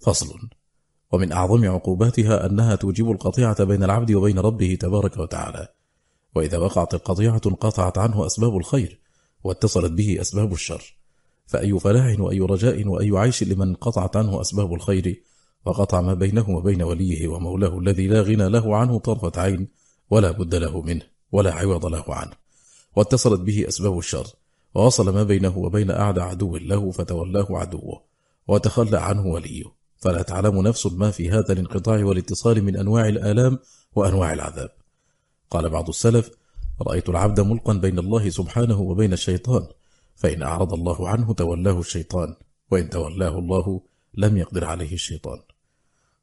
فصل. ومن أعظم عقوباتها أنها توجب القطيعة بين العبد وبين ربه تبارك وتعالى. وإذا وقعت القطيعة انقطعت عنه أسباب الخير واتصلت به أسباب الشر. فأي فلاح وأي رجاء وأي عيش لمن انقطعت عنه أسباب الخير وقطع ما بينه وبين وليه ومولاه الذي لا غنى له عنه طرفة عين ولا بد له منه ولا عوض له عنه. واتصلت به أسباب الشر. ووصل ما بينه وبين أعدى عدو له فتولاه عدوه وتخلى عنه وليه. فلا تعلم نفس ما في هذا الانقطاع والاتصال من أنواع الآلام وأنواع العذاب. قال بعض السلف رأيت العبد ملقا بين الله سبحانه وبين الشيطان فإن أعرض الله عنه تولاه الشيطان وإن تولاه الله لم يقدر عليه الشيطان.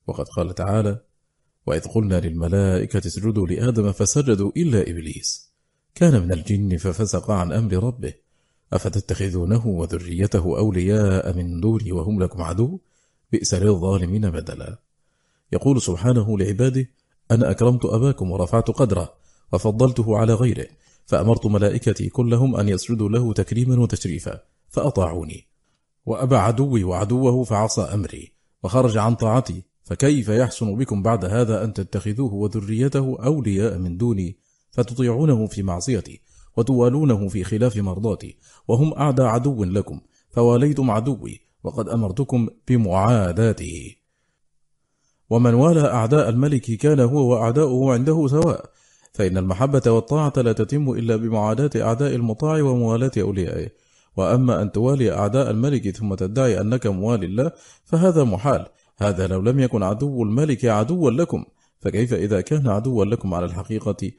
وقد قال تعالى وإذ قلنا للملائكة اسجدوا لآدم فسجدوا إلا إبليس. كان من الجن ففسق عن أمر ربه أفتتخذونه وذريته أولياء من دوني وهم لكم عدو؟ بئس للظالمين بدلا. يقول سبحانه لعباده أنا أكرمت أباكم ورفعت قدره وفضلته على غيره فأمرت ملائكتي كلهم أن يسجدوا له تكريما وتشريفا فأطاعوني. وأبى عدوي وعدوه فعصى أمري وخرج عن طاعتي فكيف يحسن بكم بعد هذا أن تتخذوه وذريته أولياء من دوني فتطيعونه في معصيتي وتوالونه في خلاف مرضاتي وهم أعدى عدو لكم فواليتم عدوي وقد أمرتكم بمعاداته. ومن والى أعداء الملك كان هو وأعداؤه عنده سواء فإن المحبة والطاعة لا تتم إلا بمعاداة أعداء المطاع وموالاة أوليائه. وأما أن توالي أعداء الملك ثم تدعي أنك موالي الله فهذا محال. هذا لو لم يكن عدو الملك عدوا لكم. فكيف إذا كان عدوا لكم على الحقيقة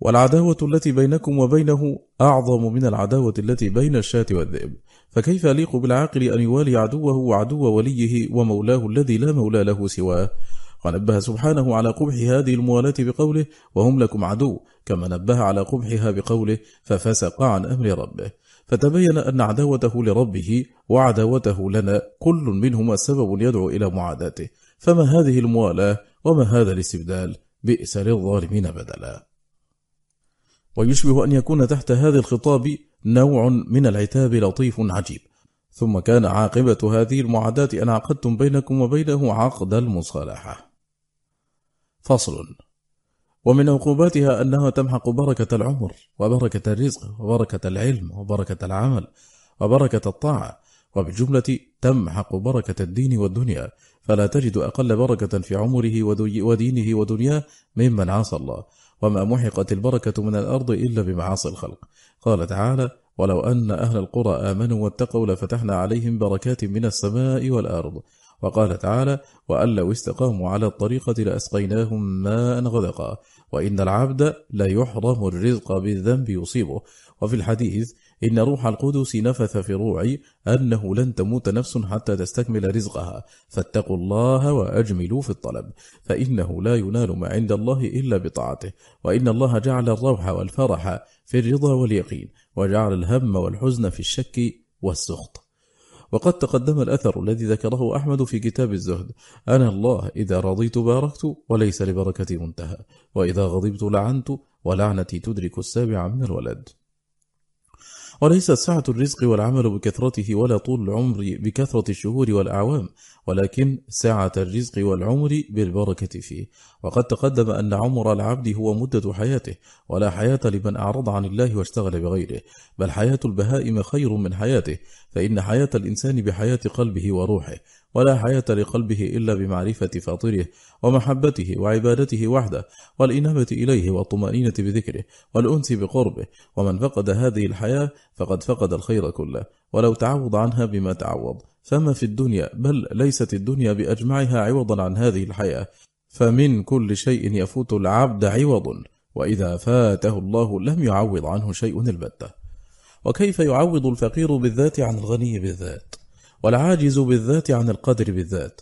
والعداوة التي بينكم وبينه أعظم من العداوة التي بين الشاة والذئب. فكيف يليق بالعاقل أن يوالي عدوه وعدو وليه ومولاه الذي لا مولى له سواه؟ ونبه سبحانه على قبح هذه الموالاة بقوله وهم لكم عدو كما نبه على قبحها بقوله ففسق عن أمر ربه. فتبين أن عداوته لربه وعداوته لنا كل منهما سبب يدعو إلى معاداته. فما هذه الموالاة وما هذا الاستبدال؟ بئس للظالمين بدلا. ويشبه أن يكون تحت هذا الخطاب نوع من العتاب لطيف عجيب. ثم كان عاقبة هذه المعاداة أن عقدتم بينكم وبينه عقد المصالحة. فصل. ومن عقوباتها أنها تمحق بركة العمر وبركة الرزق وبركة العلم وبركة العمل وبركة الطاعة. وبالجملة تمحق بركة الدين والدنيا. فلا تجد أقل بركة في عمره ودينه ودنياه ممن عاصى الله. وما محقت البركة من الأرض إلا بمعاصي الخلق. قال تعالى ولو أن أهل القرى آمنوا واتقوا لفتحنا عليهم بركات من السماء والأرض وقال تعالى وأن لو استقاموا على الطريقة لأسقيناهم ماء غدقا وإن العبد لا يحرم الرزق بالذنب يصيبه وفي الحديث إن روح القدس نفث في روعي أنه لن تموت نفس حتى تستكمل رزقها. فاتقوا الله وأجملوا في الطلب فإنه لا ينال ما عند الله إلا بطاعته. وإن الله جعل الروح والفرح في الرضا واليقين وجعل الهم والحزن في الشك والسخط. وقد تقدم الأثر الذي ذكره أحمد في كتاب الزهد. أنا الله إذا رضيت باركت وليس لبركتي منتهى. وإذا غضبت لعنت ولعنتي تدرك السابع من الولد. وليست سعة الرزق والعمل بكثرته ولا طول العمر بكثرة الشهور والأعوام ولكن سعة الرزق والعمر بالبركة فيه. وقد تقدم أن عمر العبد هو مدة حياته ولا حياة لمن أعرض عن الله واشتغل بغيره بل حياة البهائم خير من حياته. فإن حياة الإنسان بحياة قلبه وروحه ولا حياة لقلبه إلا بمعرفة فاطره ومحبته وعبادته وحده والإنابة إليه والطمأنينة بذكره والأنس بقربه. ومن فقد هذه الحياة فقد فقد الخير كله ولو تعوض عنها بما تعوض. فما في الدنيا بل ليست الدنيا بأجمعها عوضا عن هذه الحياة. فمن كل شيء يفوت العبد عوض وإذا فاته الله لم يعوض عنه شيء البتة. وكيف يعوض الفقير بالذات عن الغني بالذات؟ والعاجز بالذات عن القدر بالذات؟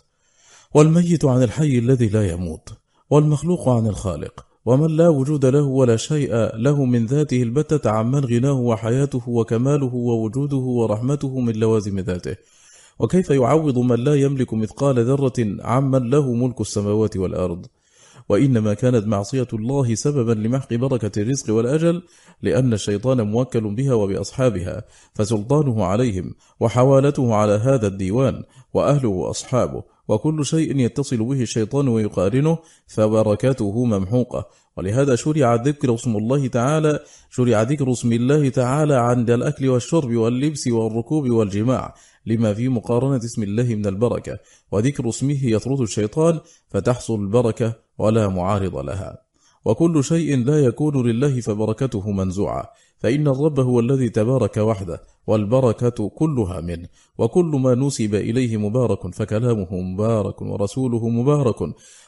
والميت عن الحي الذي لا يموت؟ والمخلوق عن الخالق؟ ومن لا وجود له ولا شيء له من ذاته البتة عمن غناه وحياته وكماله ووجوده ورحمته من لوازم ذاته. وكيف يعوض من لا يملك مثقال ذرة عمن له ملك السماوات والأرض؟ وإنما كانت معصية الله سببا لمحق بركة الرزق والأجل لأن الشيطان موكل بها وبأصحابها فسلطانه عليهم وحوالته على هذا الديوان وأهله وأصحابه وكل شيء يتصل به الشيطان ويقارنه فبركاته ممحوقة. ولهذا شرع ذكر اسم الله تعالى شرع ذكر اسم الله تعالى عند الأكل والشرب واللبس والركوب والجماع لما في مقارنة اسم الله من البركة. وذكر اسمه يطرد الشيطان فتحصل البركة ولا معارض لها. وكل شيء لا يكون لله فبركته منزوعة. فإن الرب هو الذي تبارك وحده والبركة كلها منه وكل ما نسب إليه مبارك فكلامه مبارك ورسوله مبارك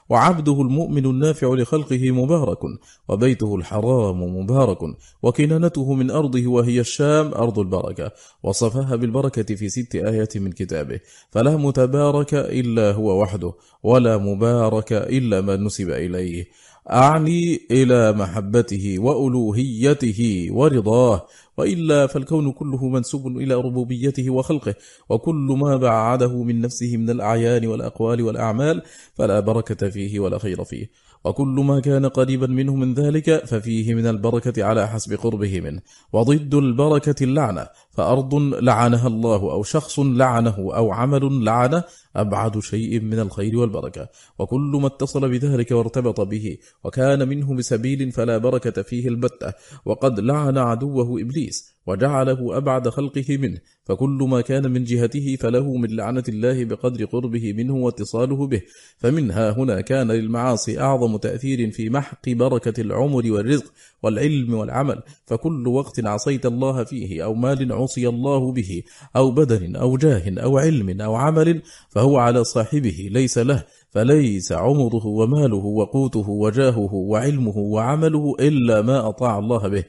وعبده المؤمن النافع لخلقه مبارك وبيته الحرام مبارك وكنانته من أرضه وهي الشام أرض البركة وصفها بالبركة في ست آيات من كتابه. فلا متبارك إلا هو وحده ولا مبارك إلا ما نسب إليه. أعني إلى محبته وألوهيته ورضاه وإلا فالكون كله منسوب إلى ربوبيته وخلقه وكل ما بعده من نفسه من الأعيان والأقوال والأعمال فلا بركة فيه ولا خير فيه. وكل ما كان قريبا منه من ذلك ففيه من البركة على حسب قربه منه. وضد البركة اللعنة فأرض لعنها الله أو شخص لعنه أو عمل لعنه أبعد شيء من الخير والبركة. وكل ما اتصل بذلك وارتبط به وكان منه بسبيل فلا بركة فيه البتة. وقد لعن عدوه إبليس وجعله أبعد خلقه منه فكل ما كان من جهته فله من لعنة الله بقدر قربه منه واتصاله به. فمنها هنا كان للمعاصي أعظم تأثير في محق بركة العمر والرزق والعلم والعمل. فكل وقت عصيت الله فيه أو مال عصي الله به أو بدن أو جاه أو علم أو عمل فهو على صاحبه ليس له. فليس عمره وماله وقوته وجاهه وعلمه وعمله إلا ما أطاع الله به.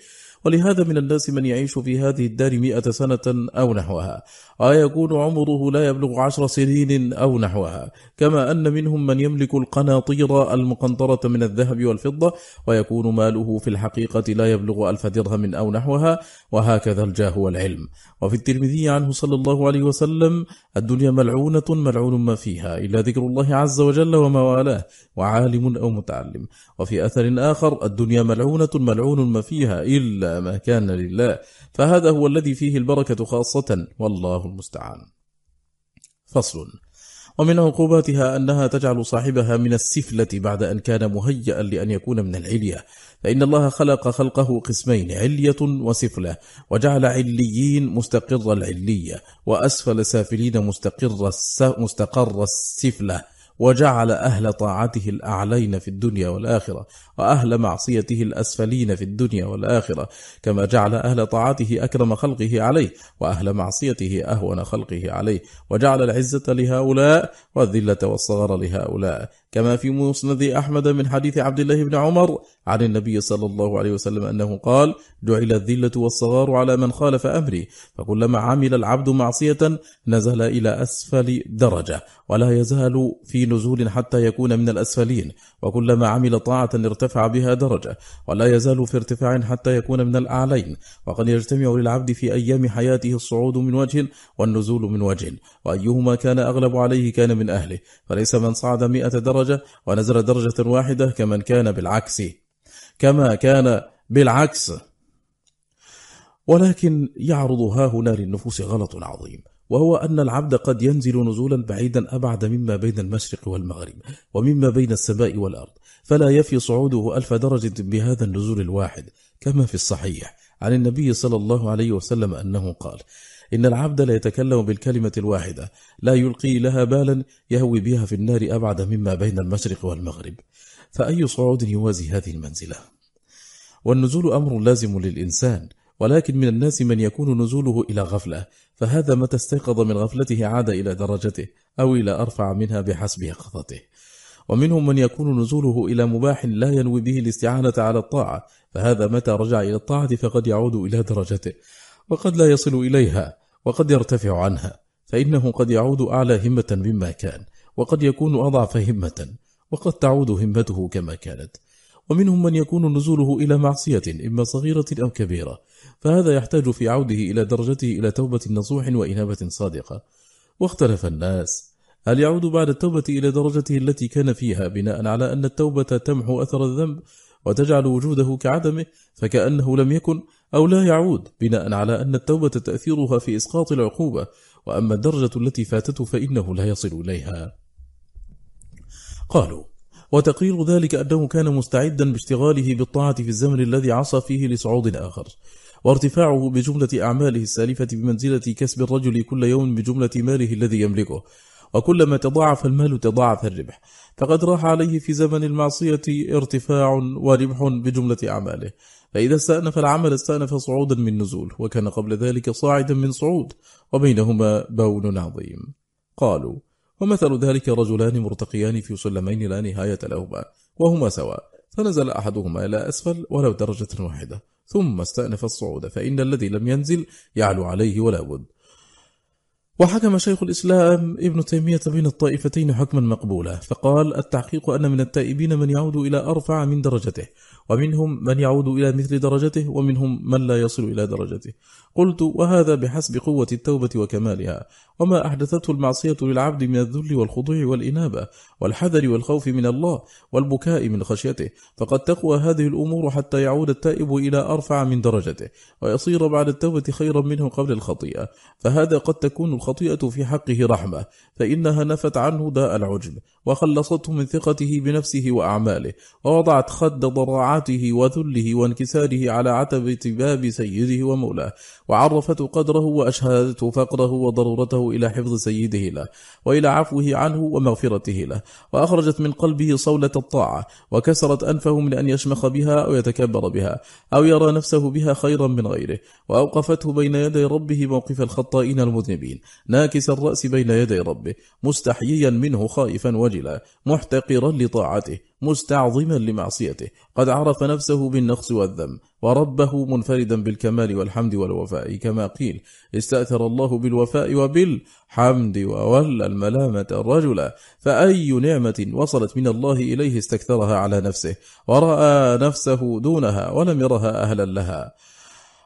ولهذا من الناس من يعيش في هذه الدار مئة سنة أو نحوها. ويكون عمره لا يبلغ عشر سنين أو نحوها. كما أن منهم من يملك القناطير المقنطرة من الذهب والفضة ويكون ماله في الحقيقة لا يبلغ ألف درهم أو نحوها وهكذا الجاه والعلم. وفي الترمذي عنه صلى الله عليه وسلم الدنيا ملعونة ملعون ما فيها إلا ذكر الله عز وجل وما والاه وعالم أو متعلم. وفي أثر آخر الدنيا ملعونة ملعون ما فيها إلا ما كان لله. فهذا هو الذي فيه البركة خاصة والله المستعان. فصل. ومن عقوباتها أنها تجعل صاحبها من السفلة بعد أن كان مهيئا لأن يكون من العلية فإن الله خلق خلقه قسمين علية وسفلة وجعل عليين مستقر العلية وأسفل سافلين مستقر, مستقر السفلة. وجعل أهل طاعته الأعلين في الدنيا والآخرة وأهل معصيته الأسفلين في الدنيا والآخرة كما جعل أهل طاعته أكرم خلقه عليه وأهل معصيته أهون خلقه عليه وجعل العزة لهؤلاء والذلة والصغر لهؤلاء كما في مسند أحمد من حديث عبد الله بن عمر عن النبي صلى الله عليه وسلم أنه قال جعل الذلة والصغار على من خالف أمري فكلما عمل العبد معصية نزل إلى أسفل درجة ولا يزال في نزول حتى يكون من الأسفلين وكلما عمل طاعة ارتفع بها درجة ولا يزال في ارتفاع حتى يكون من الأعلين وقد يجتمع للعبد في أيام حياته الصعود من وجه والنزول من وجه وأيهما كان أغلب عليه كان من أهله فليس من صعد مئة درجة ونزل درجة واحدة كمن كان بالعكس. كما كان بالعكس. ولكن يعرض ها هنا للنفوس غلط عظيم. وهو أن العبد قد ينزل نزولا بعيدا أبعد مما بين المشرق والمغرب ومما بين السماء والأرض فلا يفي صعوده ألف درجة بهذا النزول الواحد كما في الصحيح عن النبي صلى الله عليه وسلم أنه قال إن العبد لا يتكلم بالكلمة الواحدة لا يلقي لها بالا يهوي بها في النار أبعد مما بين المشرق والمغرب فأي صعود يوازي هذه المنزلة؟ والنزول أمر لازم للإنسان ولكن من الناس من يكون نزوله إلى غفلة فهذا متى استيقظ من غفلته عاد إلى درجته أو إلى أرفع منها بحسب يقظته ومنهم من يكون نزوله إلى مباح لا ينوي به الاستعانة على الطاعة فهذا متى رجع إلى الطاعة فقد يعود إلى درجته. وقد لا يصل إليها وقد يرتفع عنها فإنه قد يعود أعلى همة مما كان وقد يكون أضعف همة وقد تعود همته كما كانت. ومنهم من يكون نزوله إلى معصية إما صغيرة أو كبيرة فهذا يحتاج في عوده إلى درجته إلى توبة نصوح وإنابة صادقة. واختلف الناس. هل يعود بعد التوبة إلى درجته التي كان فيها بناء على أن التوبة تمحو أثر الذنب وتجعل وجوده كعدمه فكأنه لم يكن أو لا يعود بناء على أن التوبة تأثيرها في إسقاط العقوبة. وأما الدرجة التي فاتته فإنه لا يصل إليها. قالوا وتقرير ذلك أنه كان مستعدا باشتغاله بالطاعة في الزمن الذي عصى فيه لصعود آخر. وارتفاعه بجملة أعماله السالفة بمنزلة كسب الرجل كل يوم بجملة ماله الذي يملكه. وكلما تضاعف المال تضاعف الربح. فقد راح عليه في زمن المعصية ارتفاع وربح بجملة أعماله. فإذا استأنف العمل استأنف صعودا من نزول وكان قبل ذلك صاعدا من صعود وبينهما بون عظيم. قالوا ومثل ذلك رجلان مرتقيان في سلمين لا نهاية لهما وهما سواء فنزل أحدهما إلى أسفل ولو درجة واحدة. ثم استأنف الصعود فإن الذي لم ينزل يعلو عليه ولا بد. وحكم شيخ الإسلام ابن تيمية بين الطائفتين حكما مقبولا فقال التحقيق أن من التائبين من يعود إلى أرفع من درجته. ومنهم من يعود إلى مثل درجته ومنهم من لا يصل إلى درجته. قلت وهذا بحسب قوة التوبة وكمالها وما أحدثته المعصية للعبد من الذل والخضوع والإنابة والحذر والخوف من الله والبكاء من خشيته فقد تقوى هذه الأمور حتى يعود التائب إلى أرفع من درجته ويصير بعد التوبة خيرا منه قبل الخطيئة. فهذا قد تكون الخطيئة في حقه رحمة فإنها نفت عنه داء العجب وخلصته من ثقته بنفسه وأعماله ووضعت خد ضراعاته وذله وانكساره على عتبة باب سيده ومولاه. وعرفته قدره وأشهدته فقره وضرورته إلى حفظ سيده له وإلى عفوه عنه ومغفرته له. وأخرجت من قلبه صولة الطاعة وكسرت أنفه من أن يشمخ بها أو يتكبر بها أو يرى نفسه بها خيرا من غيره. وأوقفته بين يدي ربه موقف الخطائين المذنبين. ناكس الرأس بين يدي ربه مستحييا منه خائفا وجلا محتقرا لطاعته. مستعظما لمعصيته. قد عرف نفسه بالنقص والذم وربه منفردا بالكمال والحمد والوفاء. كما قيل استأثر الله بالوفاء وبالحمد وولى الملامة الرجل فأي نعمة وصلت من الله إليه استكثرها على نفسه؟ ورأى نفسه دونها ولم يرها أهلا لها.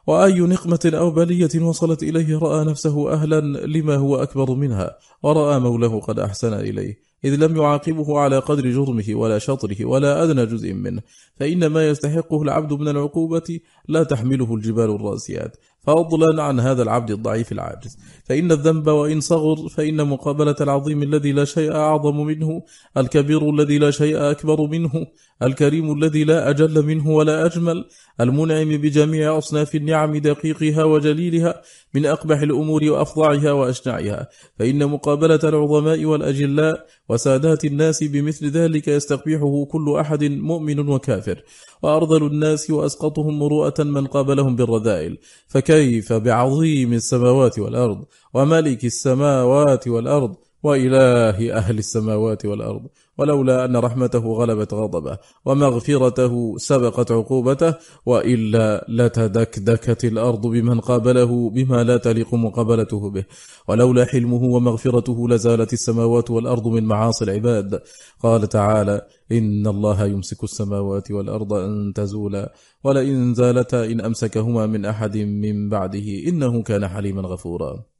وأي نقمة أو بلية وصلت إليه رأى نفسه أهلا لما هو أكبر منها ورأى مولاه قد أحسن إليه. إذ لم يعاقبه على قدر جرمه ولا شطره ولا أدنى جزء منه. فإن ما يستحقه العبد من العقوبة لا تحمله الجبال الراسيات. فضلا عن هذا العبد الضعيف العاجز. فإن الذنب وإن صغر فإن مقابلة العظيم الذي لا شيء أعظم منه الكبير الذي لا شيء أكبر منه الكريم الذي لا أجل منه ولا أجمل المنعم بجميع أصناف النعم دقيقها وجليلها من أقبح الأمور وأفضعها وأشنعها. فإن مقابلة العظماء والأجلاء وسادات الناس بمثل ذلك يستقبحه كل أحد مؤمن وكافر. وأرذل الناس وأسقطهم مروءة من قابلهم بالرذائل. فكيف بعظيم السماوات والأرض وملك السماوات والأرض وإله أهل السماوات والأرض؟ ولولا أن رحمته غلبت غضبه ومغفرته سبقت عقوبته وإلا لتدكدكت الأرض بمن قابله بما لا تليق مقابلته به. ولولا حلمه ومغفرته لزالت السماوات والأرض من معاصي العباد. قال تعالى إن الله يمسك السماوات والأرض أن تزولا ولئن زالتا إن أمسكهما من أحد من بعده إنه كان حليما غفورا.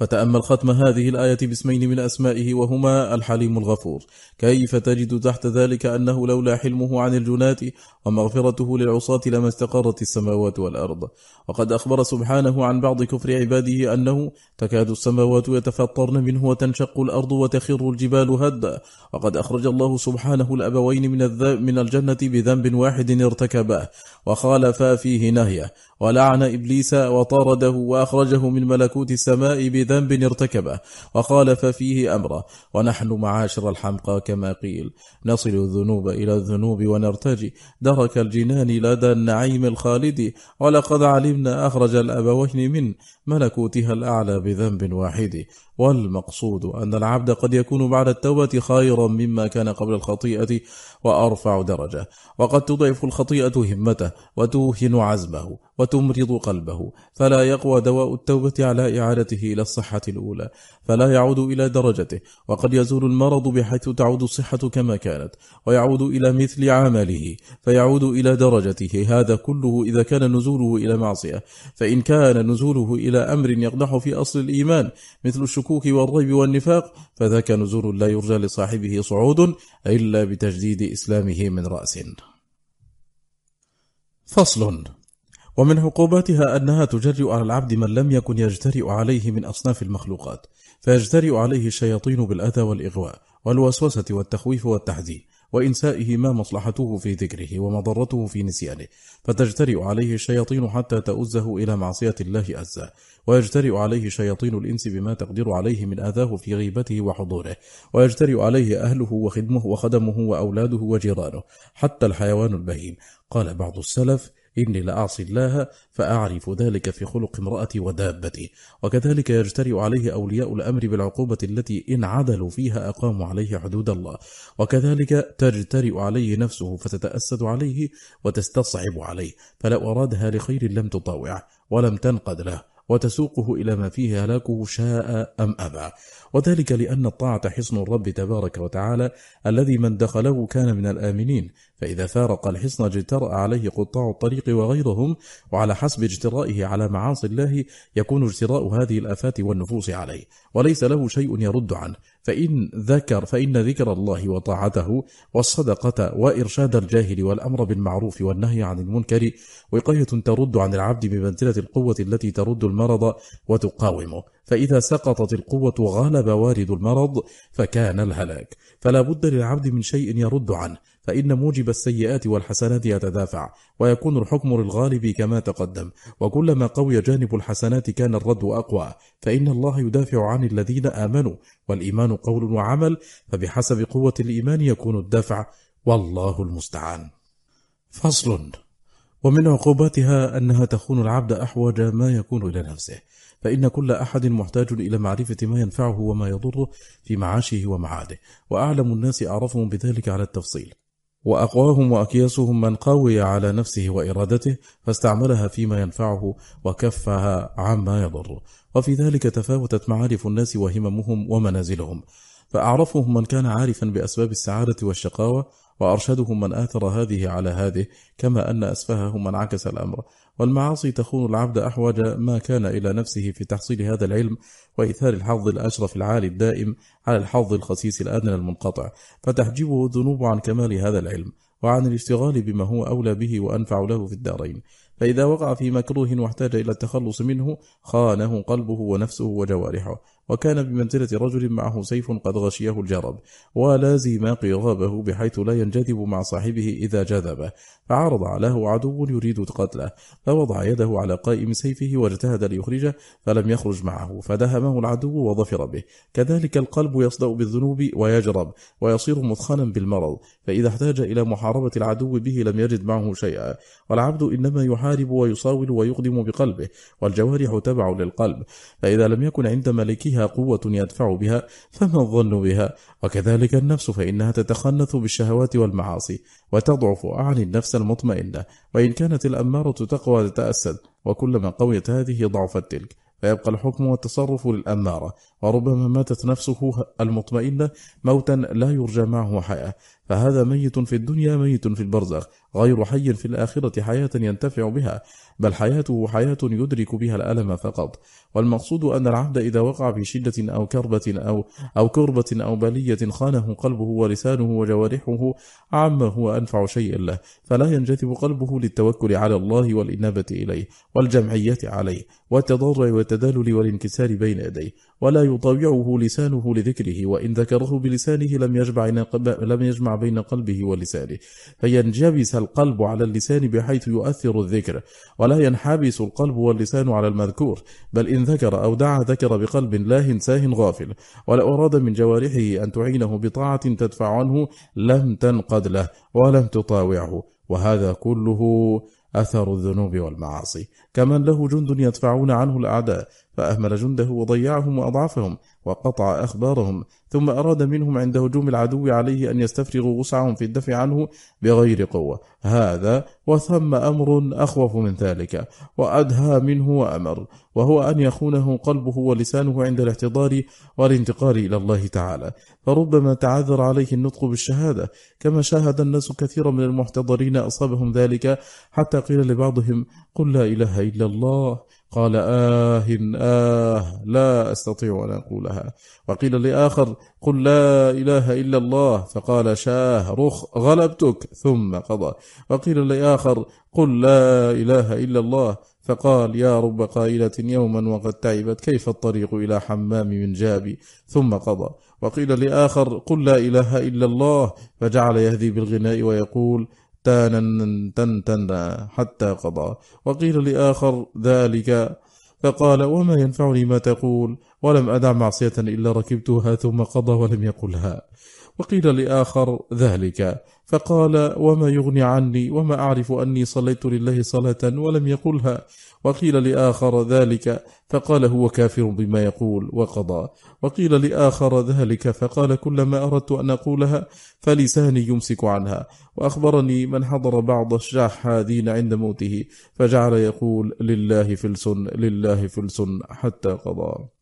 فتأمل ختم هذه الآية باسمين من أسمائه وهما الحليم الغفور. كيف تجد تحت ذلك أنه لولا حلمه عن الجنات ومغفرته للعصاة لما استقرت السماوات والأرض. وقد أخبر سبحانه عن بعض كفر عباده أنه تكاد السماوات يتفطرن منه وتنشق الأرض وتخر الجبال هدا. وقد أخرج الله سبحانه الأبوين من, من الجنة بذنب واحد ارتكباه وخالفا فيه نهيه. ولعن إبليس وطارده وأخرجه من ملكوت السماء بذنب ارتكبه وخالف فيه أمره ونحن معاشر الحمقى كما قيل نصل الذنوب إلى الذنوب ونرتجي درك الجنان لدى النعيم الخالد ولقد علمنا أخرج الأبوين من ملكوتها الأعلى بذنب واحد والمقصود أن العبد قد يكون بعد التوبة خيرا مما كان قبل الخطيئة وأرفع درجة. وقد تضعف الخطيئة همته وتوهن عزمه وتمرض قلبه. فلا يقوى دواء التوبة على إعادته إلى الصحة الأولى. فلا يعود إلى درجته. وقد يزول المرض بحيث تعود الصحة كما كانت. ويعود إلى مثل عمله. فيعود إلى درجته. هذا كله إذا كان نزوله إلى معصية. فإن كان نزوله إلى أمر يقدح في أصل الإيمان مثل الشكوك والريب والنفاق فذاك نزول لا يرجى لصاحبه صعود إلا بتجديد إسلامه من رأس. فصل. ومن عقوباتها أنها تجرئ على العبد من لم يكن يجترئ عليه من أصناف المخلوقات فيجترئ عليه الشياطين بالأذى والإغواء والوسوسة والتخويف والتحزين وإنسائه ما مصلحته في ذكره ومضرته في نسيانه. فتجترئ عليه الشياطين حتى تؤزه إلى معصية الله أزا ويجترئ عليه شياطين الإنس بما تقدر عليه من آذاه في غيبته وحضوره. ويجترئ عليه أهله وخدمه وخدمه وأولاده وجيرانه حتى الحيوان البهيم. قال بعض السلف إني لأعصي الله فأعرف ذلك في خلق امرأتي ودابتي. وكذلك يجترئ عليه أولياء الأمر بالعقوبة التي إن عدلوا فيها أقاموا عليه حدود الله. وكذلك تجترئ عليه نفسه فتتأسد عليه وتستصعب عليه. فلو أرادها لخير لم تطاوعه ولم تنقد له. وتسوقه إلى ما فيه هلاكه شاء أم أبى. وذلك لأن الطاعة حصن الرب تبارك وتعالى الذي من دخله كان من الآمنين. فإذا فارق الحصن اجترأ عليه قطاع الطريق وغيرهم وعلى حسب اجترائه على معاصي الله يكون اجتراء هذه الآفات والنفوس عليه وليس له شيء يرد عنه. فإن ذكر فإن ذكر الله وطاعته والصدقة وإرشاد الجاهل والأمر بالمعروف والنهي عن المنكر وقاية ترد عن العبد بمنزلة القوة التي ترد المرض وتقاومه. فإذا سقطت القوة غلب وارد المرض فكان الهلاك. فلا بد للعبد من شيء يرد عنه. فإن موجب السيئات والحسنات يتدافع ويكون الحكم للغالب كما تقدم. وكلما قوي جانب الحسنات كان الرد أقوى. فإن الله يدافع عن الذين آمنوا والإيمان قول وعمل فبحسب قوة الإيمان يكون الدفع والله المستعان. فصل. ومن عقوباتها أنها تخون العبد أحوج ما يكون إلى نفسه. فإن كل أحد محتاج إلى معرفة ما ينفعه وما يضره في معاشه ومعاده. وأعلم الناس أعرفهم بذلك على التفصيل. وأقواهم وأكياسهم من قوي على نفسه وإرادته فاستعملها فيما ينفعه وكفها عما يضره وفي ذلك تفاوتت معارف الناس وهممهم ومنازلهم. فأعرفهم من كان عارفا بأسباب السعادة والشقاوة وأرشدهم من آثر هذه على هذه كما أن أسفههم من عكس الأمر. والمعاصي تخون العبد أحوج ما كان إلى نفسه في تحصيل هذا العلم وإيثار الحظ الأشرف العالي الدائم على الحظ الخسيس الأدنى المنقطع. فتحجبه الذنوب عن كمال هذا العلم وعن الاشتغال بما هو أولى به وأنفع له في الدارين. فإذا وقع في مكروه واحتاج إلى التخلص منه خانه قلبه ونفسه وجوارحه. وكان بمنزلة رجل معه سيف قد غشيه الجرب ولازم قرابه بحيث لا ينجذب مع صاحبه إذا جذبه. فعرض عليه عدو يريد قتله فوضع يده على قائم سيفه واجتهد ليخرجه فلم يخرج معه فدهمه العدو وظفر به. كذلك القلب يصدأ بالذنوب ويجرب ويصير مثخنا بالمرض فإذا احتاج إلى محاربة العدو به لم يجد معه شيئا. والعبد إنما يحارب ويصاول ويقدم بقلبه والجوارح تبع للقلب. فإذا لم يكن عند ملكها فيها قوة يدفع بها فما الظن بها؟ وكذلك النفس فإنها تتخنث بالشهوات والمعاصي وتضعف أعن النفس المطمئنة وإن كانت الأمارة تقوى تتأسد وكلما قويت هذه ضعفت تلك. فيبقى الحكم والتصرف للأمارة وربما ماتت نفسه المطمئنة موتا لا يرجى معه حياة. فهذا ميت في الدنيا ميت في البرزخ. غير حي في الآخرة حياة ينتفع بها بل حياته حياة يدرك بها الألم فقط. والمقصود أن العبد إذا وقع في شدة أو كربة أو, أو كربة أو بلية خانه قلبه ولسانه وجوارحه عما هو أنفع شيء له. فلا ينجذب قلبه للتوكل على الله والإنابة إليه والجمعية عليه والتضرع والتدلل والانكسار بين يديه. ولا يطاوعه لسانه لذكره وإن ذكره بلسانه لم يجمع, لم يجمع بين قلبه ولسانه. فينجبس القلب على اللسان بحيث يؤثر الذكر ولا ينحبس القلب واللسان على المذكور. بل إن ذكر أو دعا ذكر بقلب لاهن ساه غافل. ولا أراد من جوارحه أن تعينه بطاعة تدفع عنه لم تنقد له ولم تطاوعه. وهذا كله أثر الذنوب والمعاصي. كمن له جند يدفعون عنه الأعداء فأهمل جنده وضيعهم وأضعفهم. وقطع أخبارهم ثم أراد منهم عند هجوم العدو عليه أن يستفرغوا وسعهم في الدفع عنه بغير قوة. هذا وثم أمر أخوف من ذلك وأدهى منه وأمر وهو أن يخونه قلبه ولسانه عند الاحتضار والانتقال إلى الله تعالى. فربما تعذر عليه النطق بالشهادة كما شاهد الناس كثيرا من المحتضرين أصابهم ذلك حتى قيل لبعضهم قل لا إله إلا الله قال آه آه لا أستطيع أن أقولها. وقيل لآخر قل لا إله إلا الله. فقال شاه رخ غلبتك. ثم قضى. وقيل لآخر قل لا إله إلا الله. فقال يا رب قائلة يوما وقد تعبت. كيف الطريق إلى حمام من جابي ثم قضى. وقيل لآخر قل لا إله إلا الله. فجعل يهدي بالغناء ويقول تانا تن تن حتى قضى. وقيل لآخر ذلك فقال وما ينفعني ما تقول؟ ولم أدع معصية إلا ركبتها ثم قضى ولم يقلها. وقيل لآخر ذلك فقال وما يغني عني وما أعرف أني صليت لله صلاة ولم يقلها. وقيل لآخر ذلك فقال هو كافر بما يقول وقضى. وقيل لآخر ذلك فقال كلما أردت أن أقولها فلساني يمسك عنها. وأخبرني من حضر بعض الشاحاذين عند موته فجعل يقول لله فلس لله فلس حتى قضى.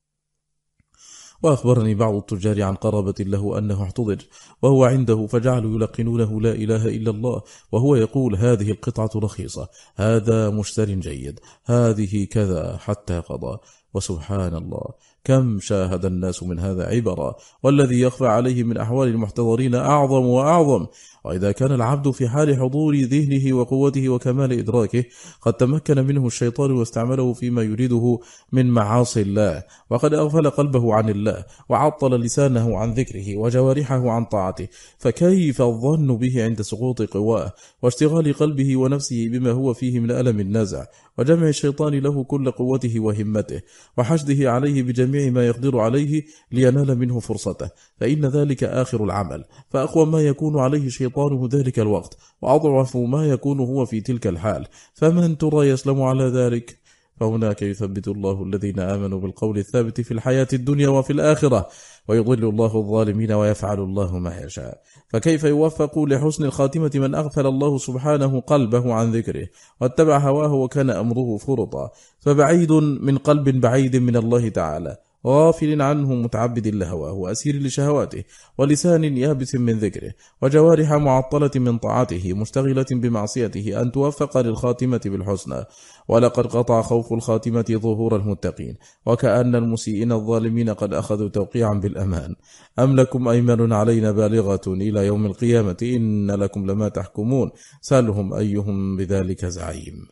وأخبرني بعض التجار عن قرابة له أنه احتضر وهو عنده فجعلوا يلقنونه لا إله إلا الله وهو يقول هذه القطعة رخيصة هذا مشتر جيد هذه كذا حتى قضى. وسبحان الله. كم شاهد الناس من هذا عبرا والذي يخفى عليه من أحوال المحتضرين أعظم وأعظم؟ وإذا كان العبد في حال حضور ذهنه وقوته وكمال إدراكه قد تمكن منه الشيطان واستعمله فيما يريده من معاصي الله. وقد أغفل قلبه عن الله وعطل لسانه عن ذكره وجوارحه عن طاعته. فكيف الظن به عند سقوط قواه واشتغال قلبه ونفسه بما هو فيه من ألم النزع؟ وجمع الشيطان له كل قوته وهمته وحشده عليه بجميع ما يقدر عليه لينال منه فرصته فإن ذلك آخر العمل. فأقوى ما يكون عليه شيطانه ذلك الوقت وأضعف ما يكون هو في تلك الحال. فمن ترى يسلم على ذلك؟ فهناك يثبت الله الذين آمنوا بالقول الثابت في الحياة الدنيا وفي الآخرة ويضل الله الظالمين ويفعل الله ما يشاء. فكيف يوفق لحسن الخاتمة من أغفل الله سبحانه قلبه عن ذكره واتبع هواه وكان أمره فرطا؟ فبعيد من قلب بعيد من الله تعالى. غافل عنه متعبد لهواه وأسير لشهواته ولسان يابس من ذكره وجوارح معطلة من طاعته مشتغلة بمعصيته أن توفق للخاتمة بالحسنى. ولقد قطع خوف الخاتمة ظهور المتقين وكأن المسيئين الظالمين قد أخذوا توقيعا بالأمان. أم لكم أيمن علينا بالغة إلى يوم القيامة؟ إن لكم لما تحكمون. سألهم أيهم بذلك زعيم.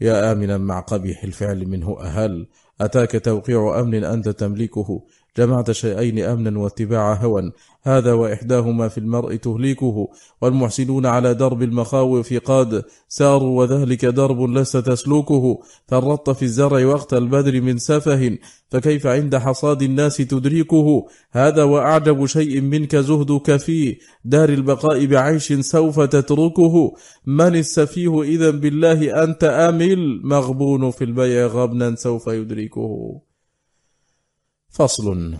يا آمنا مع قبيح الفعل منه أهل. أتاك توقيع أمن أنت تملكه. جمعت شيئين أمنا واتباع هوى. هذا وإحداهما في المرء تهليكه والمحسنون على درب المخاوف قد ساروا وذلك درب لست تسلوكه فرطت في الزرع وقت البدر من سفه فكيف عند حصاد الناس تدركه هذا وأعجب شيء منك زهدك في دار البقاء بعيش سوف تتركه. من السفيه إذا بالله أنت آمل؟ مغبون في البيع غبنا سوف يدركه. فصل.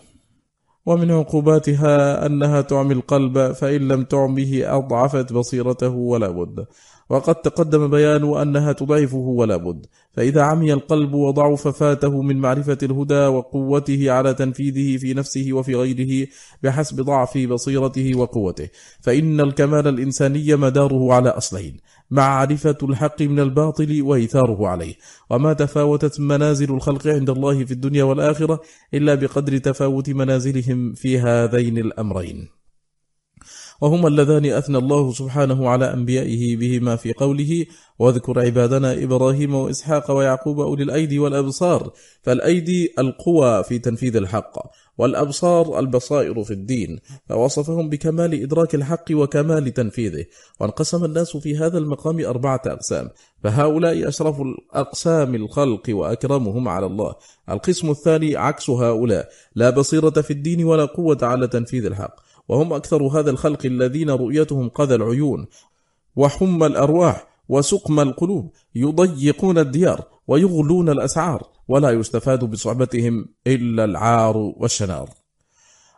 ومن عقوباتها أنها تعمي القلب فإن لم تعمه أضعفت بصيرته ولا بد. وقد تقدم بيان أنها تضعفه ولا بد. فإذا عمي القلب وضعف فاته من معرفة الهدى وقوته على تنفيذه في نفسه وفي غيره بحسب ضعف بصيرته وقوته فإن الكمال الإنساني مداره على أصلين. معرفة الحق من الباطل وإيثاره عليه. وما تفاوتت منازل الخلق عند الله في الدنيا والآخرة إلا بقدر تفاوت منازلهم في هذين الأمرين. وهما اللذان أثنى الله سبحانه على أنبيائه بهما في قوله واذكر عبادنا إبراهيم وإسحاق ويعقوب أولي الأيدي والأبصار فالأيدي القوى في تنفيذ الحق. والأبصار البصائر في الدين فوصفهم بكمال إدراك الحق وكمال تنفيذه. وانقسم الناس في هذا المقام أربعة أقسام فهؤلاء أشرف الأقسام الخلق وأكرمهم على الله. القسم الثاني عكس هؤلاء لا بصيرة في الدين ولا قوة على تنفيذ الحق. وهم أكثر هذا الخلق الذين رؤيتهم قذى العيون وحم الأرواح وسقم القلوب يضيقون الديار ويغلون الأسعار. ولا يستفاد بصعبتهم إلا العار والشنار.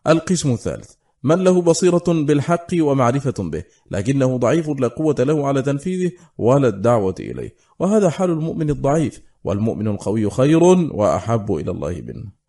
القسم الثالث من له بصيرة بالحق ومعرفة به لكنه ضعيف لا قوة له على تنفيذه ولا الدعوة إليه. وهذا حال المؤمن الضعيف والمؤمن القوي خير وأحب إلى الله منه.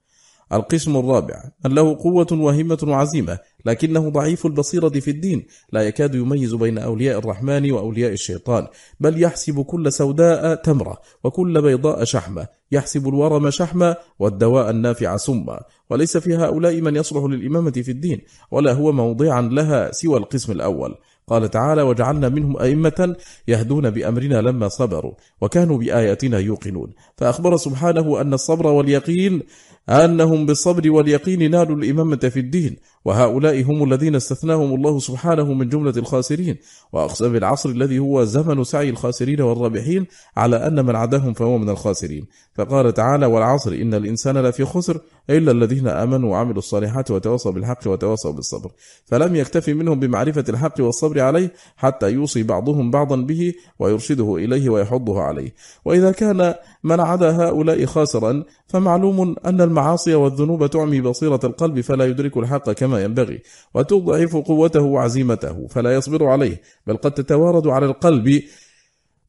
القسم الرابع من له قوة وهمة وعزيمة لكنه ضعيف البصيرة في الدين لا يكاد يميز بين أولياء الرحمن وأولياء الشيطان بل يحسب كل سوداء تمرة وكل بيضاء شحمة يحسب الورم شحمة والدواء النافع سما وليس في هؤلاء من يصلح للإمامة في الدين ولا هو موضعا لها سوى القسم الأول. قال تعالى وجعلنا منهم أئمة يهدون بأمرنا لما صبروا وكانوا بآياتنا يوقنون فأخبر سبحانه أن الصبر واليقين أنهم بالصبر واليقين نالوا الإمامة في الدين وهؤلاء هم الذين استثناهم الله سبحانه من جملة الخاسرين. وأقسم بالعصر الذي هو زمن سعي الخاسرين والرابحين على أن من عداهم فهو من الخاسرين. فقال تعالى والعصر إن الإنسان لفي خسر إلا الذين آمنوا وعملوا الصالحات وتواصوا بالحق وتواصوا بالصبر. فلم يكتفي منهم بمعرفة الحق والصبر عليه حتى يوصي بعضهم بعضا به ويرشده إليه ويحضه عليه. وإذا كان من عدا هؤلاء خاسرا فمعلوم أن المعاصي والذنوب تعمي بصيرة القلب فلا يدرك الحق كما ينبغي وتضعف قوته وعزيمته فلا يصبر عليه بل قد تتوارد على القلب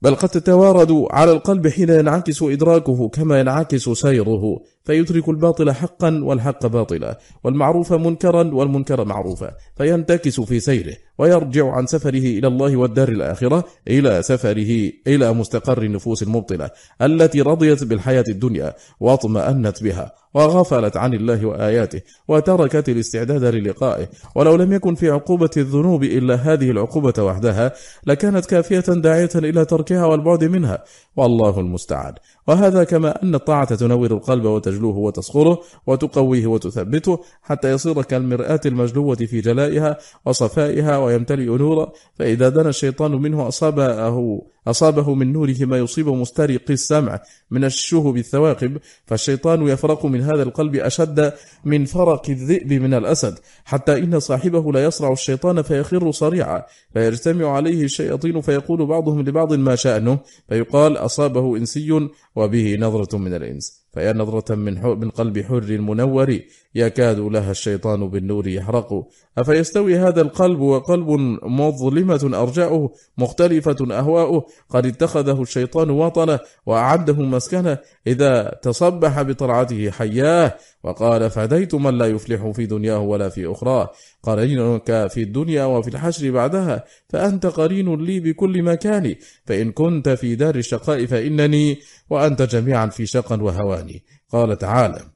بل قد تتوارد على القلب حين ينعكس إدراكه كما ينعكس سيره. فيترك الباطل حقا والحق باطلا والمعروف منكرا والمنكر معروفا فينتكس في سيره ويرجع عن سفره إلى الله والدار الآخرة إلى سفره إلى مستقر النفوس المبطلة التي رضيت بالحياة الدنيا واطمأنت بها وغفلت عن الله وآياته وتركت الاستعداد للقائه. ولو لم يكن في عقوبة الذنوب إلا هذه العقوبة وحدها لكانت كافية داعية إلى تركها والبعد منها. والله المستعان. وهذا كما أن الطاعة تنور القلب وتجلوه وتصخره وتقويه وتثبته حتى يصير كالمرآة المجلوة في جلائها وصفائها ويمتلئ نورا فإذا دنا الشيطان منه أصابه أصابه من نوره ما يصيب مسترق السمع من الشهب الثواقب فالشيطان يفرق من هذا القلب أشد من فرق الذئب من الأسد. حتى إن صاحبه لا يصرع الشيطان فيخر صريعا فيجتمع عليه الشياطين فيقول بعضهم لبعض ما شأنه فيقال أصابه إنسي وبه نظرة من الإنس. فيا نظرة من, من قلب حر منور يكاد لها الشيطان بالنور يحرق. أفيستوي هذا القلب وقلب مظلمة أرجاؤه مختلفة أهواؤه. قد اتخذه الشيطان وطنه وأعده مسكنه إذا تصبح بطلعته حياه. وقال فديت من لا يفلح في دنياه ولا في أخراه. قرينك في الدنيا وفي الحشر بعدها فأنت قرين لي بكل مكان فإن كنت في دار الشقاء فإنني وأنت جميعا في شقا وهواني. قال تعالى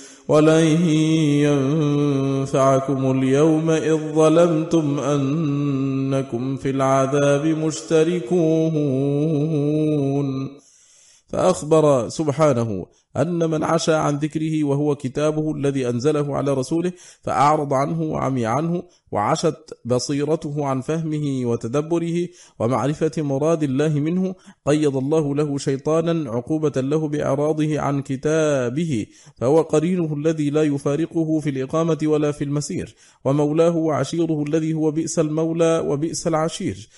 ولن ينفعكم اليوم إذ ظلمتم أنكم في العذاب مشتركون. فأخبر سبحانه أن من عشى عن ذكره وهو كتابه الذي أنزله على رسوله فأعرض عنه وعمي عنه وعشت بصيرته عن فهمه وتدبره ومعرفة مراد الله منه قيض الله له شيطانا عقوبة له بإعراضه عن كتابه فهو قرينه الذي لا يفارقه في الإقامة ولا في المسير ومولاه وعشيره الذي هو بئس المولى وبئس العشير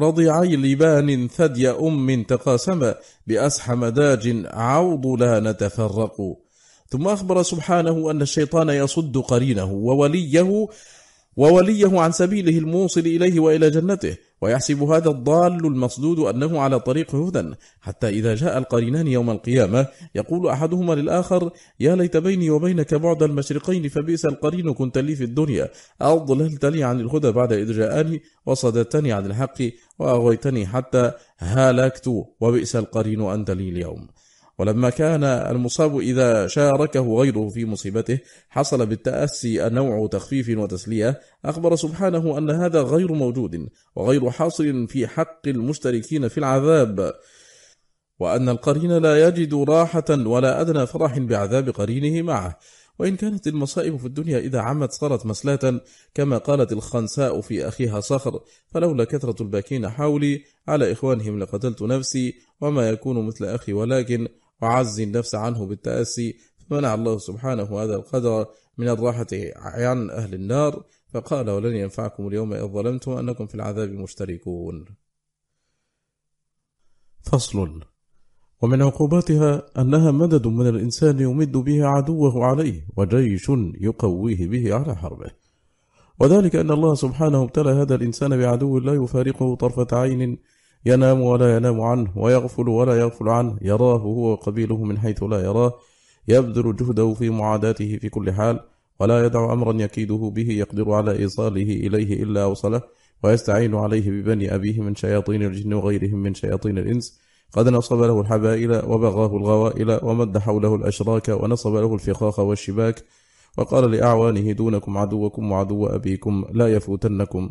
رضيعي لبان ثدي أم تقاسما بأسحم داج عوض لا نتفرق. ثم أخبر سبحانه أن الشيطان يصد قرينه ووليه ووليه عن سبيله الموصل إليه وإلى جنته ويحسب هذا الضال المصدود أنه على طريق هدى. حتى إذا جاء القرينان يوم القيامة يقول أحدهما للآخر يا ليت بيني وبينك بعد المشرقين فبئس القرين كنت لي في الدنيا. أضللتني عن الهدى بعد إذ جاءني وصددتني عن الحق. وأغويتني حتى هلكت وبئس القرين أنت لي اليوم. ولما كان المصاب إذا شاركه غيره في مصيبته حصل بالتأسي نوع تخفيف وتسلية أخبر سبحانه أن هذا غير موجود وغير حاصل في حق المشتركين في العذاب وأن القرين لا يجد راحة ولا أدنى فرح بعذاب قرينه معه. وإن كانت المصائب في الدنيا إذا عمت صارت مسلاة كما قالت الخنساء في أخيها صخر فلولا كثرة الباكين حولي على إخوانهم لقتلت نفسي وما يكون مثل أخي ولكن وعزي النفس عنه بالتأسي فمنع الله سبحانه هذا القدر من الراحة عن أهل النار فقال ولن ينفعكم اليوم إذ ظلمتم أنكم في العذاب مشتركون. فصل. ومن عقوباتها أنها مدد من الإنسان يمد به عدوه عليه وجيش يقويه به على حربه. وذلك أن الله سبحانه ابتلى هذا الإنسان بعدو لا يفارقه طرفة عين ينام ولا ينام عنه ويغفل ولا يغفل عنه يراه هو وقبيله من حيث لا يراه يبذل جهده في معاداته في كل حال ولا يدع أمرا يكيده به يقدر على إيصاله إليه إلا أوصله ويستعين عليه ببني أبيه من شياطين الجن وغيرهم من شياطين الإنس قد نصب له الحبائل وبغاه الغوائل ومد حوله الأشراك ونصب له الفخاخ والشباك وقال لأعوانه دونكم عدوكم وعدو أبيكم لا يفوتنكم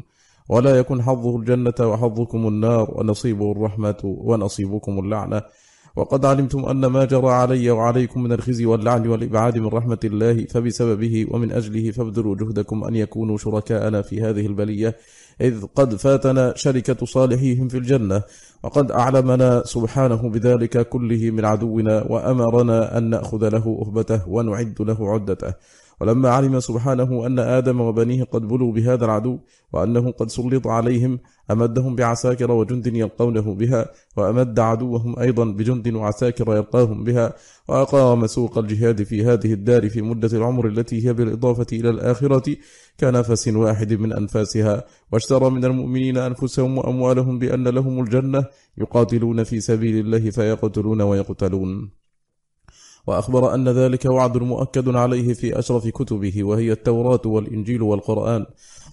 ولا يكن حظه الجنة وحظكم النار ونصيبه الرحمة ونصيبكم اللعنة وقد علمتم أن ما جرى علي وعليكم من الخزي واللعن والإبعاد من رحمة الله فبسببه ومن أجله فابذلوا جهدكم أن يكونوا شركاءنا في هذه البلية إذ قد فاتنا شركة صالحيهم في الجنة وقد أعلمنا سبحانه بذلك كله من عدونا وأمرنا أن نأخذ له أهبته ونعد له عدته. ولما علم سبحانه أن آدم وبنيه قد بلوا بهذا العدو وأنه قد سلط عليهم أمدهم بعساكر وجند يلقونه بها وأمد عدوهم أيضا بجند وعساكر يلقاهم بها وأقام سوق الجهاد في هذه الدار في مدة العمر التي هي بالإضافة إلى الآخرة كنفس واحد من أنفاسها. واشترى من المؤمنين أنفسهم وأموالهم بأن لهم الجنة يقاتلون في سبيل الله فيقتلون ويقتلون. وأخبر أن ذلك وعد مؤكد عليه في أشرف كتبه وهي التوراة والإنجيل والقرآن.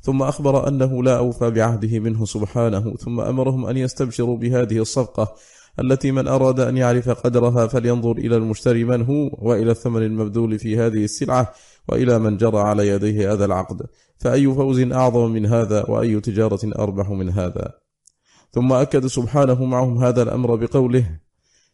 ثم أخبر أنه لا أوفى بعهده منه سبحانه. ثم أمرهم أن يستبشروا بهذه الصفقة التي من أراد أن يعرف قدرها فلينظر إلى المشتري من هو وإلى الثمن المبذول في هذه السلعة وإلى من جرى على يديه هذا العقد. فأي فوز أعظم من هذا وأي تجارة أربح من هذا. ثم أكد سبحانه معهم هذا الأمر بقوله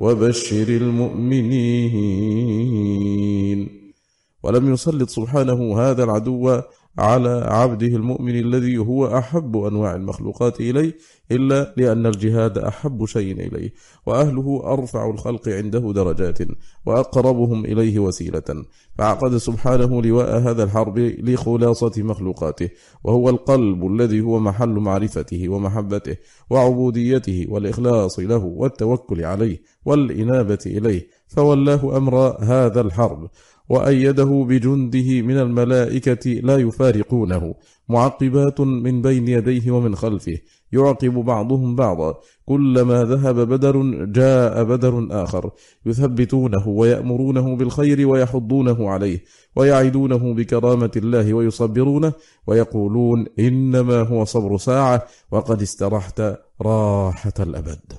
وبشر المؤمنين. ولم يسلط سبحانه هذا العدو على عبده المؤمن الذي هو أحب أنواع المخلوقات إليه إلا لأن الجهاد أحب شيء إليه وأهله أرفع الخلق عنده درجات وأقربهم إليه وسيلة. فعقد سبحانه لواء هذا الحرب لخلاصة مخلوقاته وهو القلب الذي هو محل معرفته ومحبته وعبوديته والإخلاص له والتوكل عليه والإنابة إليه. فولاه أمر هذا الحرب. وأيده بجنده من الملائكة لا يفارقونه معقبات من بين يديه ومن خلفه يعقب بعضهم بعضا. كلما ذهب بدر جاء بدر آخر يثبتونه ويأمرونه بالخير ويحضونه عليه ويعدونه بكرامة الله ويصبرونه ويقولون إنما هو صبر ساعة وقد استرحت راحة الأبد.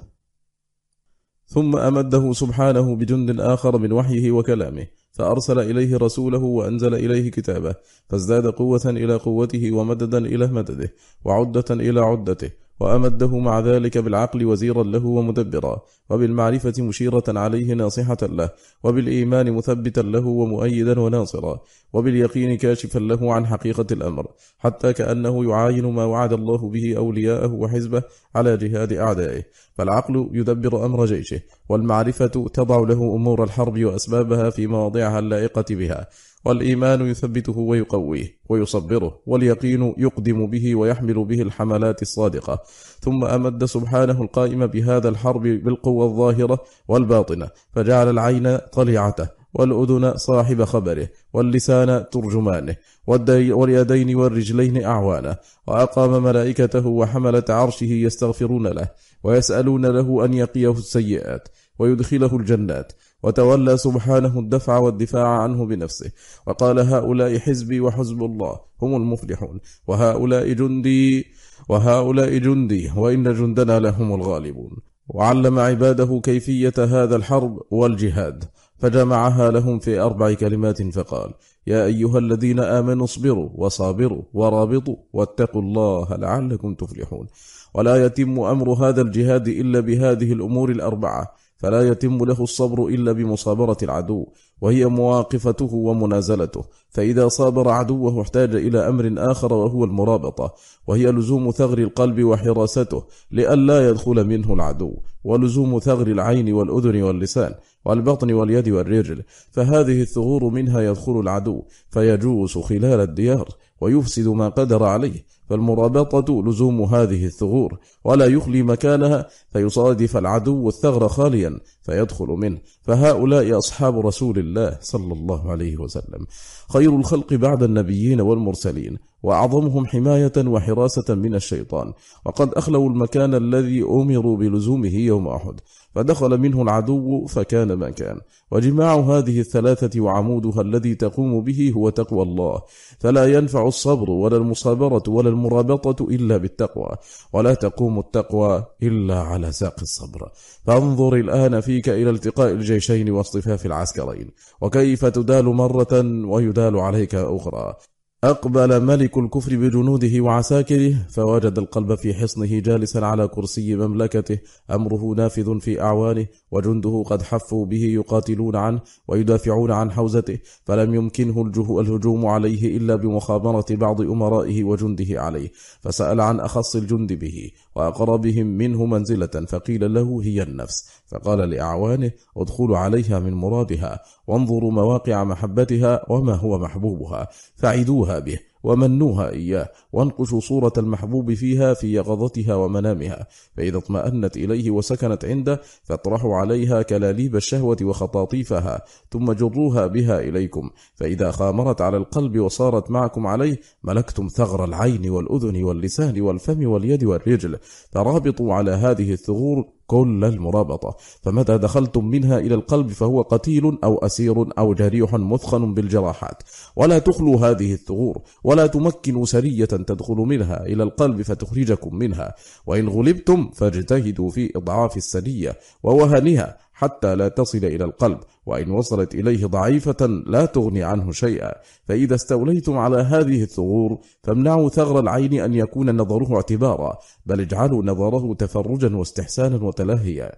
ثم أمده سبحانه بجند آخر من وحيه وكلامه فأرسل إليه رسوله وأنزل إليه كتابه فازداد قوة إلى قوته ومددا إلى مدده وعدة إلى عدته. وأمده مع ذلك بالعقل وزيرا له ومدبرا وبالمعرفة مشيرة عليه ناصحة له وبالإيمان مثبتا له ومؤيدا وناصرا وباليقين كاشفا له عن حقيقة الأمر حتى كأنه يعاين ما وعد الله به أولياءه وحزبه على جهاد أعدائه. فالعقل يدبر أمر جيشه والمعرفة تضع له أمور الحرب وأسبابها في مواضعها اللائقة بها. والإيمان يثبته ويقويه ويصبره واليقين يقدم به ويحمل به الحملات الصادقة. ثم أمد سبحانه القائم بهذا الحرب بالقوة الظاهرة والباطنة فجعل العين طليعته والأذن صاحب خبره واللسان ترجمانه واليدين والرجلين أعوانه. وأقام ملائكته وحملة عرشه يستغفرون له ويسألون له أن يقيه السيئات ويدخله الجنات وتولى سبحانه الدفع والدفاع عنه بنفسه. وقال هؤلاء حزبي وحزب الله هم المفلحون. وهؤلاء جندي وهؤلاء جندي وإن جندنا لهم الغالبون. وعلم عباده كيفية هذا الحرب والجهاد فجمعها لهم في أربع كلمات فقال يا أيها الذين آمنوا اصبروا وصابروا ورابطوا واتقوا الله لعلكم تفلحون. ولا يتم أمر هذا الجهاد إلا بهذه الأمور الأربعة. فلا يتم له الصبر إلا بمصابرة العدو وهي مواقفته ومنازلته. فإذا صابر عدوه احتاج إلى أمر آخر وهو المرابطة وهي لزوم ثغر القلب وحراسته لئلا يدخل منه العدو ولزوم ثغر العين والأذن واللسان والبطن واليد والرجل. فهذه الثغور منها يدخل العدو فيجوس خلال الديار ويفسد ما قدر عليه فالمرابطة لزوم هذه الثغور ولا يخلي مكانها فيصادف العدو الثغر خاليا فيدخل منه. فهؤلاء أصحاب رسول الله صلى الله عليه وسلم. خير الخلق بعد النبيين والمرسلين وأعظمهم حماية وحراسة من الشيطان. وقد أخلوا المكان الذي أمروا بلزومه يوم أحد. فدخل منه العدو فكان ما كان. وجماع هذه الثلاثة وعمودها الذي تقوم به هو تقوى الله. فلا ينفع الصبر ولا المصابرة ولا المرابطة إلا بالتقوى. ولا تقوم التقوى إلا على ساق الصبر. فانظر الآن فيك إلى التقاء الجيشين واصطفاف العسكرين. وكيف تدال مرة ويدال عليك أخرى. أقبل ملك الكفر بجنوده وعساكره فوجد القلب في حصنه جالسا على كرسي مملكته أمره نافذ في أعوانه وجنده قد حفوا به يقاتلون عنه ويدافعون عن حوزته فلم يمكنه الهجوم عليه إلا بمخابرة بعض أمرائه وجنده عليه. فسأل عن أخص الجند به وأقربهم منه منزلة فقيل له هي النفس. فقال لأعوانه ادخلوا عليها من مرادها وانظروا مواقع محبتها وما هو محبوبها فعدوها به ومنوها إياه وانقشوا صورة المحبوب فيها في يقظتها ومنامها فإذا اطمأنت إليه وسكنت عنده فاطرحوا عليها كلاليب الشهوة وخطاطيفها ثم جروها بها إليكم فإذا خامرت على القلب وصارت معكم عليه ملكتم ثغر العين والأذن واللسان والفم واليد والرجل فرابطوا على هذه الثغور كل المرابطة. فمتى دخلتم منها إلى القلب فهو قتيل أو أسير أو جريح مثخن بالجراحات. ولا تخلوا هذه الثغور ولا تمكنوا سرية تدخل منها إلى القلب فتخرجكم منها. وإن غلبتم فاجتهدوا في إضعاف السرية ووهنها حتى لا تصل إلى القلب وإن وصلت إليه ضعيفة لا تغني عنه شيئا. فإذا استوليتم على هذه الثغور فامنعوا ثغر العين أن يكون نظره اعتبارا بل اجعلوا نظره تفرجا واستحسانا وتلهيا.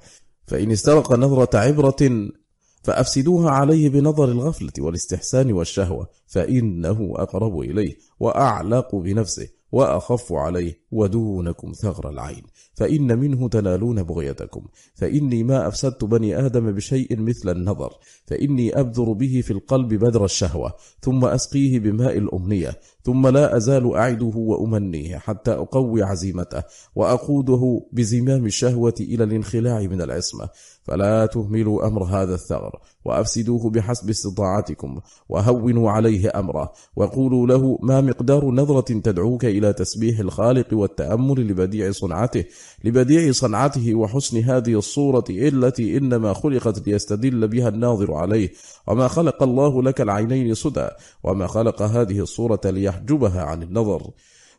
فإن استرق نظرة عبرة فأفسدوها عليه بنظر الغفلة والاستحسان والشهوة فإنه أقرب إليه وأعلق بنفسه. وأخف عليه ودونكم ثغر العين. فإن منه تنالون بغيتكم. فإني ما أفسدت بني آدم بشيء مثل النظر. فإني أبذر به في القلب بذر الشهوة. ثم أسقيه بماء الأمنية. ثم لا أزال أعده وأمنيه حتى أقوي عزيمته. وأقوده بزمام الشهوة إلى الانخلاع من العصمة. فلا تهملوا أمر هذا الثغر وأفسدوه بحسب استطاعتكم وهونوا عليه أمره وقولوا له ما مقدار نظرة تدعوك إلى تسبيح الخالق والتأمل لبديع صنعته لبديع صنعته وحسن هذه الصورة التي إنما خلقت ليستدل بها الناظر عليه وما خلق الله لك العينين سدى وما خلق هذه الصورة ليحجبها عن النظر.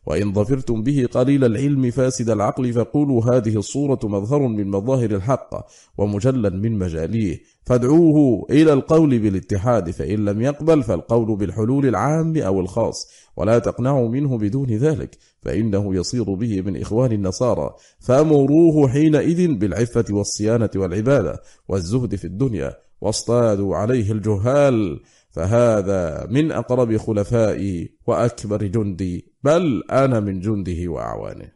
وإن ظفرتم به قليل العلم فاسد العقل فقولوا هذه الصورة مظهر من مظاهر الحق ومجلا من مجاليه. فادعوه إلى القول بالاتحاد فإن لم يقبل فالقول بالحلول العام أو الخاص ولا تقنعوا منه بدون ذلك فإنه يصير به من إخوان النصارى. فأمروه حينئذ بالعفة والصيانة والعبادة والزهد في الدنيا واصطادوا عليه الجهال. فهذا من أقرب خلفائي وأكبر جندي بل أنا من جنده وأعوانه.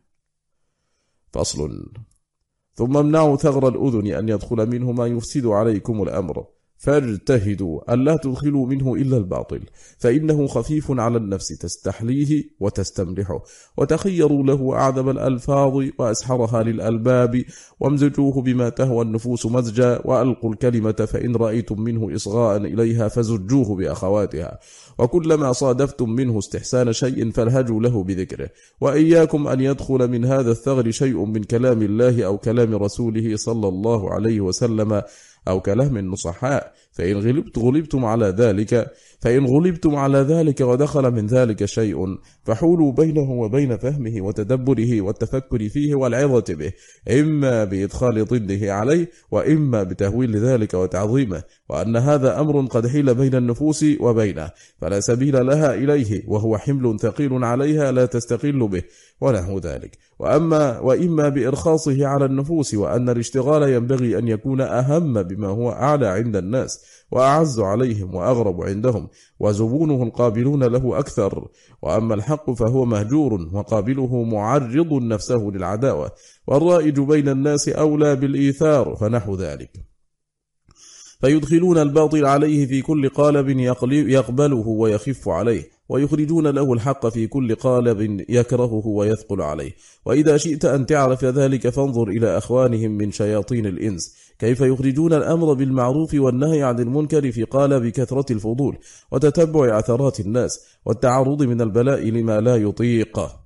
فصل. ثم امنعوا ثغر الأذن أن يدخل منه ما يفسد عليكم الأمر. فاجتهدوا ألا تدخلوا منه إلا الباطل فإنه خفيف على النفس تستحليه وتستملحه وتخيروا له أعذب الألفاظ وأسحرها للألباب وامزجوه بما تهوى النفوس مزجا. وألقوا الكلمة فإن رأيتم منه إصغاء إليها فزجوه بأخواتها. وكلما صادفتم منه استحسان شيء فالهجوا له بذكره. وإياكم أن يدخل من هذا الثغر شيء من كلام الله أو كلام رسوله صلى الله عليه وسلم. أو كلام النصحاء فإن غلبت غلبتم على ذلك فإن غلبتم على ذلك ودخل من ذلك شيء فحولوا بينه وبين فهمه وتدبره والتفكر فيه والعظة به إما بإدخال ضده عليه وإما بتهويل ذلك وتعظيمه وأن هذا أمر قد حيل بين النفوس وبينه فلا سبيل لها إليه وهو حمل ثقيل عليها لا تستقل به ونحو ذلك. وأما وإما بإرخاصه على النفوس وأن الاشتغال ينبغي أن يكون أهم بما هو أعلى عند الناس وأعز عليهم وأغرب عندهم وزبونه القابلون له أكثر. وأما الحق فهو مهجور وقابله معرض نفسه للعداوة. والرائج بين الناس أولى بالإيثار فنحو ذلك. فيدخلون الباطل عليه في كل قالب يقبله ويخف عليه. ويخرجون له الحق في كل قالب يكرهه ويثقل عليه. وإذا شئت أن تعرف ذلك فانظر إلى أخوانهم من شياطين الإنس. كيف يخرجون الأمر بالمعروف والنهي عن المنكر في قالب كثرة الفضول وتتبع عثرات الناس والتعرض من البلاء لما لا يطيقه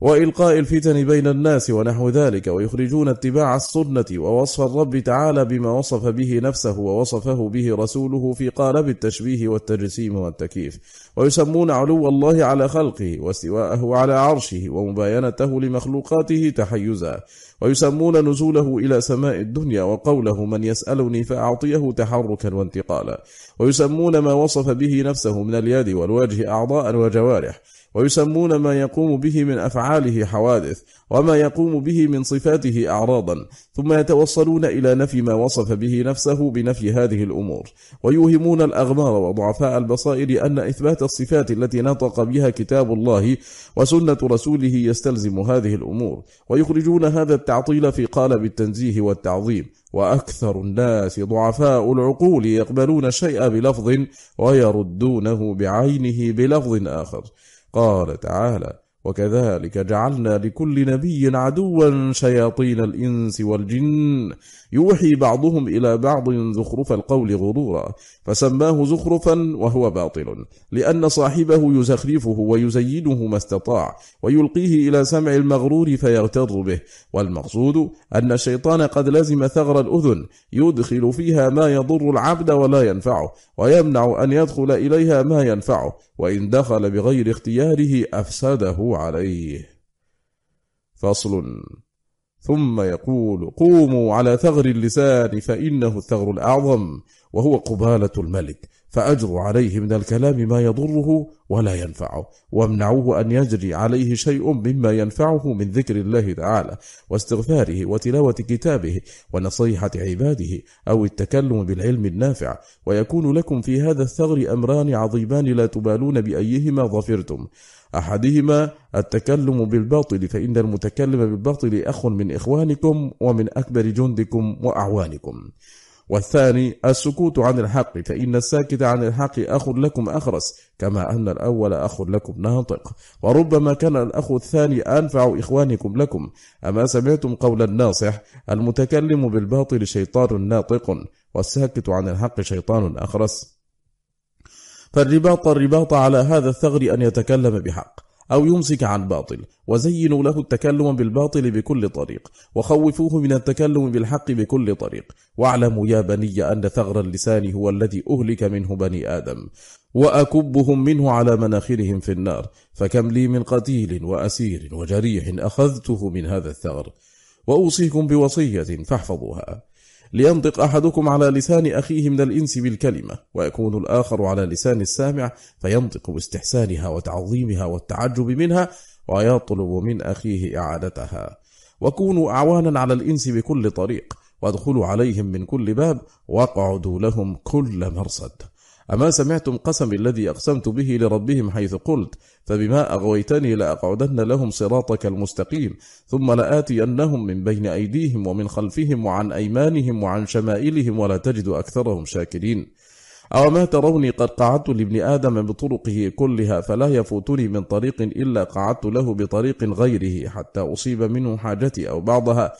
وإلقاء الفتن بين الناس ونحو ذلك ويخرجون اتباع السنة ووصف الرب تعالى بما وصف به نفسه ووصفه به رسوله في قالب التشبيه والتجسيم والتكييف. ويسمون علو الله على خلقه واستواءه على عرشه ومباينته لمخلوقاته تحيزا. ويسمون نزوله إلى سماء الدنيا وقوله من يسألني فأعطيه تحركا وانتقالا. ويسمون ما وصف به نفسه من اليد والوجه أعضاء وجوارح. ويسمون ما يقوم به من أفعاله حوادث وما يقوم به من صفاته أعراضا ثم يتوصلون إلى نفي ما وصف به نفسه بنفي هذه الأمور. ويوهمون الأغمار وضعفاء البصائر أن إثبات الصفات التي نطق بها كتاب الله وسنة رسوله يستلزم هذه الأمور. ويخرجون هذا التعطيل في قالب التنزيه والتعظيم. وأكثر الناس ضعفاء العقول يقبلون الشيء بلفظ ويردونه بعينه بلفظ آخر. قال تعالى وكذلك جعلنا لكل نبي عدوا شياطين الإنس والجن يوحي بعضهم إلى بعض زخرف القول غرورا فسماه زخرفا وهو باطل لأن صاحبه يزخرفه ويزينه ما استطاع ويلقيه إلى سمع المغرور فيغتر به والمقصود أن الشيطان قد لزم ثغر الأذن يدخل فيها ما يضر العبد ولا ينفعه ويمنع أن يدخل إليها ما ينفعه وإن دخل بغير اختياره أفسده عليه. فصل ثم يقول قوموا على ثغر اللسان فإنه الثغر الأعظم وهو قبالة الملك. فأجروا عليه من الكلام ما يضره ولا ينفعه. وامنعوه أن يجري عليه شيء مما ينفعه من ذكر الله تعالى واستغفاره وتلاوة كتابه ونصيحة عباده أو التكلم بالعلم النافع. ويكون لكم في هذا الثغر أمران عظيمان لا تبالون بأيهما ظفرتم. أحدهما التكلم بالباطل فإن المتكلم بالباطل أخ من إخوانكم ومن أكبر جندكم وأعوانكم. والثاني السكوت عن الحق فإن الساكت عن الحق أخ لكم أخرس كما أن الأول أخ لكم ناطق. وربما كان الأخ الثاني أنفع إخوانكم لكم. أما سمعتم قول الناصح المتكلم بالباطل شيطان ناطق والساكت عن الحق شيطان أخرس. فالرباط الرباط على هذا الثغر أن يتكلم بحق. أو يمسك عن باطل. وزينوا له التكلم بالباطل بكل طريق. وخوفوه من التكلم بالحق بكل طريق. واعلموا يا بني أن ثغر اللسان هو الذي أهلك منه بني آدم. وأكبهم منه على مناخرهم في النار. فكم لي من قتيل وأسير وجريح أخذته من هذا الثغر. وأوصيكم بوصية فاحفظوها. لينطق أحدكم على لسان أخيه من الإنس بالكلمة ويكون الآخر على لسان السامع فينطق باستحسانها وتعظيمها والتعجب منها ويطلب من أخيه إعادتها. وكونوا أعوانا على الإنس بكل طريق وادخلوا عليهم من كل باب واقعدوا لهم كل مرصد. أما سمعتم قسم الذي أقسمت به لربهم حيث قلت فبما أغويتني لأقعدن لهم صراطك المستقيم ثم لآتينهم من بين أيديهم ومن خلفهم وعن أيمانهم وعن شمائلهم ولا تجد أكثرهم شاكرين. أو ما تروني قد قعدت لابن آدم بطرقه كلها فلا يفوتني من طريق إلا قعدت له بطريق غيره حتى أصيب منه حاجتي أو بعضها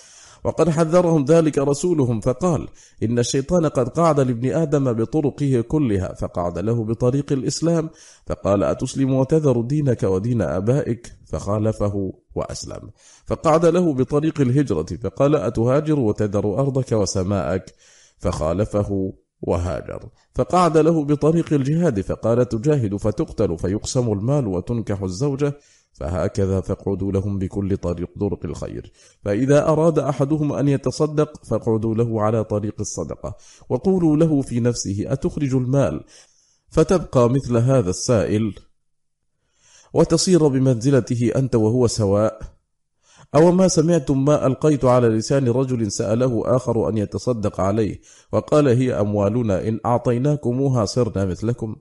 وقد حذرهم ذلك رسولهم فقال إن الشيطان قد قعد لابن آدم بطرقه كلها فقعد له بطريق الإسلام فقال أتسلم وتذر دينك ودين آبائك؟ فخالفه وأسلم. فقعد له بطريق الهجرة فقال أتهاجر وتذر أرضك وسماءك؟ فخالفه وهاجر. فقعد له بطريق الجهاد فقال تجاهد فتقتل فيقسم المال وتنكح الزوجة؟ فهكذا فاقعدوا لهم بكل طريق طرق الخير. فإذا أراد أحدهم أن يتصدق فاقعدوا له على طريق الصدقة. وقولوا له في نفسه أتخرج المال؟ فتبقى مثل هذا السائل وتصير بمنزلته أنت وهو سواء؟ أو ما سمعتم ما ألقيت على لسان رجل سأله آخر أن يتصدق عليه؟ وقال هي أموالنا إن أعطيناكموها صرنا مثلكم.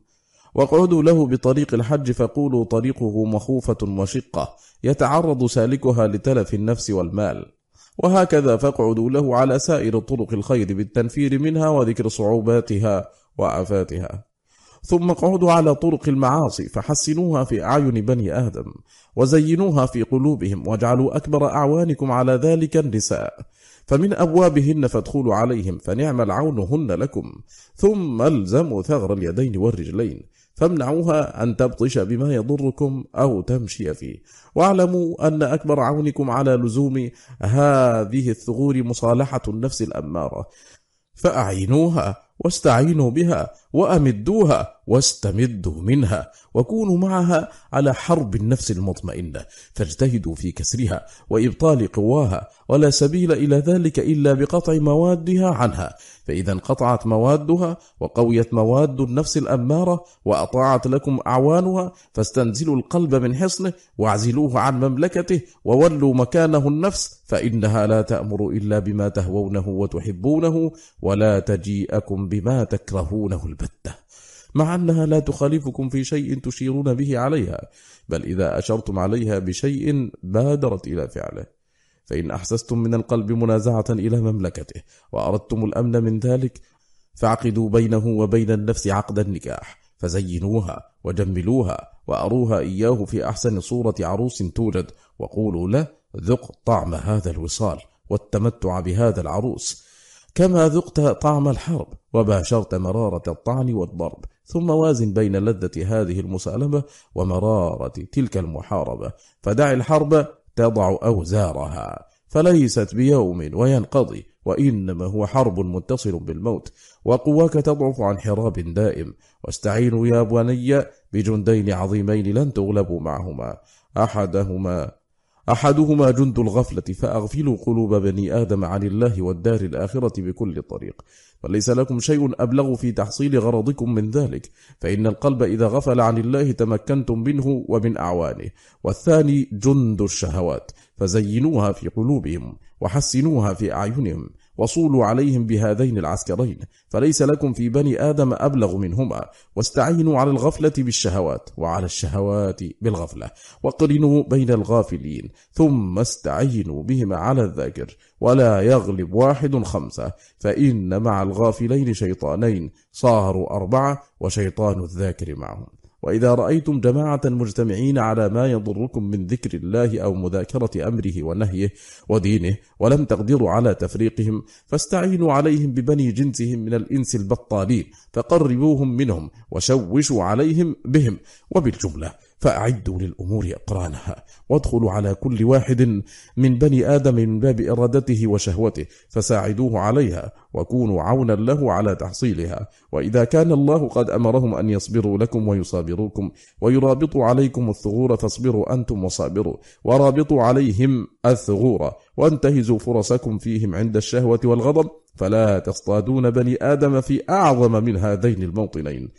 واقعدوا له بطريق الحج فقولوا طريقه مخوفة وشقة يتعرض سالكها لتلف النفس والمال. وهكذا فاقعدوا له على سائر طرق الخير بالتنفير منها وذكر صعوباتها وآفاتها. ثم اقعدوا على طرق المعاصي فحسنوها في أعين بني آدم وزينوها في قلوبهم واجعلوا أكبر أعوانكم على ذلك النساء. فمن أبوابهن فادخلوا عليهم فنعم العون هن لكم. ثم الزموا ثغر اليدين والرجلين. فامنعوها أن تبطش بما يضركم أو تمشي فيه. واعلموا أن أكبر عونكم على لزوم هذه الثغور مصالحة النفس الأمارة. فأعينوها واستعينوا بها وأمدوها واستمدوا منها وكونوا معها على حرب النفس المطمئنة. فاجتهدوا في كسرها وإبطال قواها ولا سبيل إلى ذلك إلا بقطع موادها عنها. فإذا انقطعت موادها وقويت مواد النفس الأمارة وأطاعت لكم أعوانها فاستنزلوا القلب من حصنه واعزلوه عن مملكته وولوا مكانه النفس فإنها لا تأمر إلا بما تهوونه وتحبونه ولا تجيئكم بما تكرهونه البتة. مع أنها لا تخالفكم في شيء تشيرون به عليها بل إذا أشرتم عليها بشيء بادرت إلى فعله. فإن أحسستم من القلب منازعة إلى مملكته وأردتم الأمن من ذلك فعقدوا بينه وبين النفس عقد النكاح فزينوها وجملوها وأروها إياه في أحسن صورة عروس توجد وقولوا له ذق طعم هذا الوصال والتمتع بهذا العروس. كما ذقت طعم الحرب وباشرت مرارة الطعن والضرب ثم وازن بين لذة هذه المسالمة ومرارة تلك المحاربة. فدع الحرب تضع أوزارها فليست بيوم وينقضي وإنما هو حرب متصل بالموت وقواك تضعف عن حراب دائم واستعينوا يا بني بجندين عظيمين لن تغلبوا معهما أحدهما أحدهما جند الغفلة فأغفلوا قلوب بني آدم عن الله والدار الآخرة بكل طريق. وليس لكم شيء أبلغ في تحصيل غرضكم من ذلك فإن القلب إذا غفل عن الله تمكنتم منه ومن أعوانه. والثاني جند الشهوات فزينوها في قلوبهم وحسنوها في أعينهم. وصولوا عليهم بهذين العسكرين فليس لكم في بني آدم أبلغ منهما. واستعينوا على الغفلة بالشهوات وعلى الشهوات بالغفلة. وقرنوا بين الغافلين ثم استعينوا بهما على الذاكر. ولا يغلب واحد خمسة فإن مع الغافلين شيطانين صاروا أربعة وشيطان الذاكر معهم. وإذا رأيتم جماعة مجتمعين على ما يضركم من ذكر الله أو مذاكرة أمره ونهيه ودينه ولم تقدروا على تفريقهم فاستعينوا عليهم ببني جنسهم من الإنس البطالين فقربوهم منهم وشوشوا عليهم بهم. وبالجملة فأعدوا للأمور أقرانها. وادخلوا على كل واحد من بني آدم من باب إرادته وشهوته فساعدوه عليها وكونوا عونا له على تحصيلها. وإذا كان الله قد أمرهم أن يصبروا لكم ويصابروكم ويرابطوا عليكم الثغور فاصبروا أنتم وصابروا. ورابطوا عليهم الثغور وانتهزوا فرصكم فيهم عند الشهوة والغضب فلا تصطادون بني آدم في أعظم من هذين الموطنين.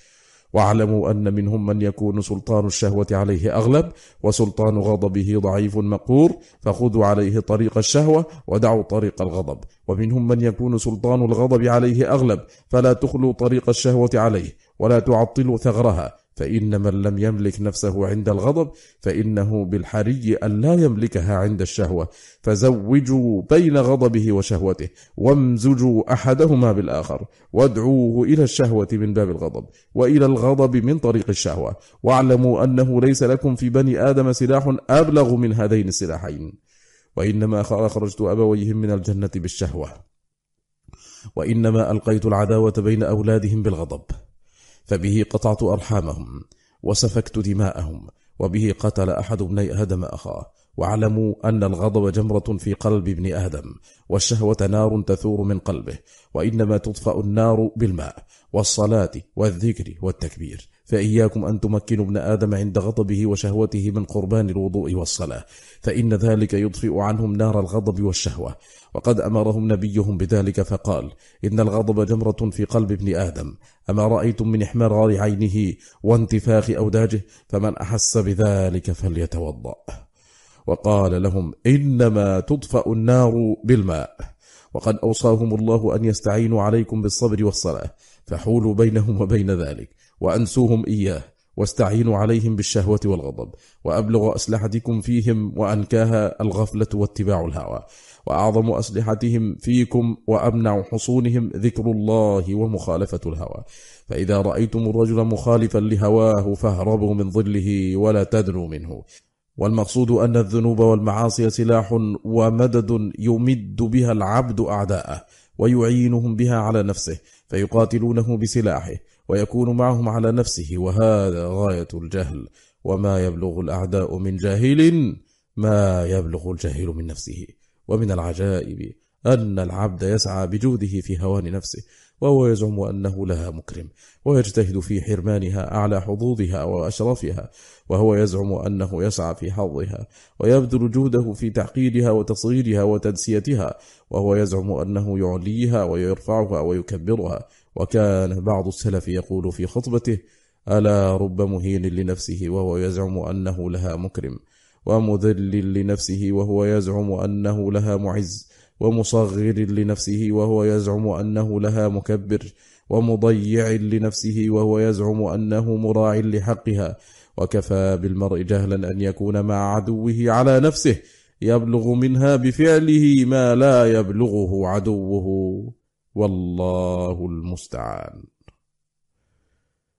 واعلموا أن منهم من يكون سلطان الشهوة عليه أغلب وسلطان غضبه ضعيف مقهور فخذوا عليه طريق الشهوة ودعوا طريق الغضب. ومنهم من يكون سلطان الغضب عليه أغلب فلا تخلوا طريق الشهوة عليه ولا تعطلوا ثغرها. فإن من لم يملك نفسه عند الغضب فإنه بالحري أن لا يملكها عند الشهوة. فزوجوا بين غضبه وشهوته وامزجوا أحدهما بالآخر وادعوه إلى الشهوة من باب الغضب وإلى الغضب من طريق الشهوة. واعلموا أنه ليس لكم في بني آدم سلاح أبلغ من هذين السلاحين. وإنما أخرجت أبويهم من الجنة بالشهوة. وإنما ألقيت العداوة بين أولادهم بالغضب. فبه قطعت أرحامهم وسفكت دماءهم وبه قتل أحد ابني آدم أخاه. واعلموا أن الغضب جمرة في قلب ابن آدم والشهوة نار تثور من قلبه وإنما تطفأ النار بالماء والصلاة والذكر والتكبير. فإياكم أن تمكنوا ابن آدم عند غضبه وشهوته من قربان الوضوء والصلاة فإن ذلك يطفئ عنهم نار الغضب والشهوة. وقد أمرهم نبيهم بذلك فقال إن الغضب جمرة في قلب ابن آدم أما رأيتم من إحمرار عينه وانتفاخ أوداجه فمن أحس بذلك فليتوضأ. وقال لهم إنما تطفأ النار بالماء. وقد أوصاهم الله أن يستعينوا عليكم بالصبر والصلاة فحولوا بينهم وبين ذلك. وأنسوهم إياه واستعينوا عليهم بالشهوة والغضب وأبلغ أسلحتكم فيهم وأنكاها الغفلة واتباع الهوى وأعظم أسلحتهم فيكم وأمنع حصونهم ذكر الله ومخالفة الهوى. فإذا رأيتم الرجل مخالفا لهواه فاهربوا من ظله ولا تدنوا منه. والمقصود أن الذنوب والمعاصي سلاح ومدد يمد بها العبد أعداءه ويعينهم بها على نفسه فيقاتلونه بسلاحه ويكون معهم على نفسه وهذا غاية الجهل. وما يبلغ الأعداء من جاهل ما يبلغ الجاهل من نفسه. ومن العجائب أن العبد يسعى بجوده في هوان نفسه وهو يزعم أنه لها مكرم ويجتهد في حرمانها أعلى حظوظها وأشرفها وهو يزعم أنه يسعى في حظها ويبذل جهده في تعقيدها وتصغيرها وتنسيتها وهو يزعم أنه يعليها ويرفعها ويكبرها. وكان بعض السلف يقول في خطبته ألا رب مهين لنفسه وهو يزعم أنه لها مكرم ومذل لنفسه وهو يزعم أنه لها معز ومصغر لنفسه وهو يزعم أنه لها مكبر ومضيع لنفسه وهو يزعم أنه مراع لحقها وكفى بالمرء جهلا أن يكون مع عدوه على نفسه يبلغ منها بفعله ما لا يبلغه عدوه. والله المستعان.